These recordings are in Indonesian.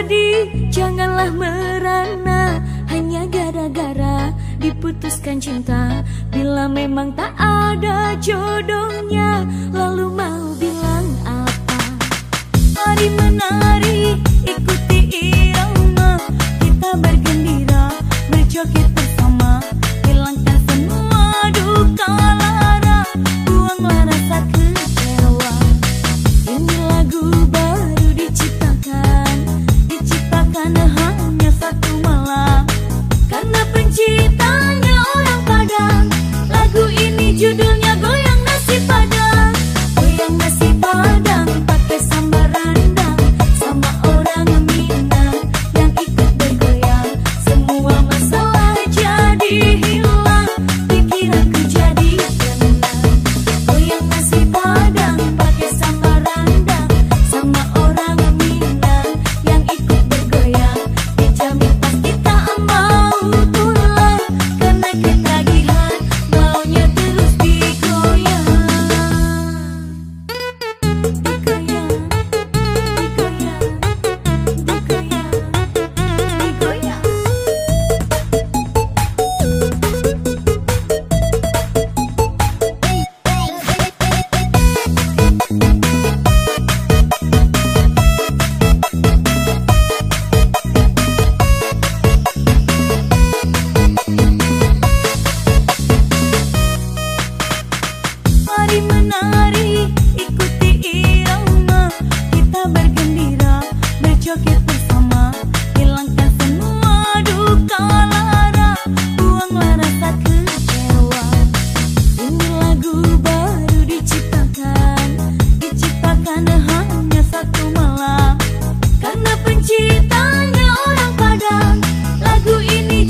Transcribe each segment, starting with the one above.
bersedih, janganlah merana. Hanya gara-gara diputuskan cinta. Bila memang tak ada jodohnya Lalu mau bilang apa? Mari menari, ikuti irama. Kita bergembira, berjoget bersama. Hilangkan semua duka Diciptakan hanya satu malam. Karena penciptanya orang Padang. Lagu ini judulnya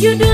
you do?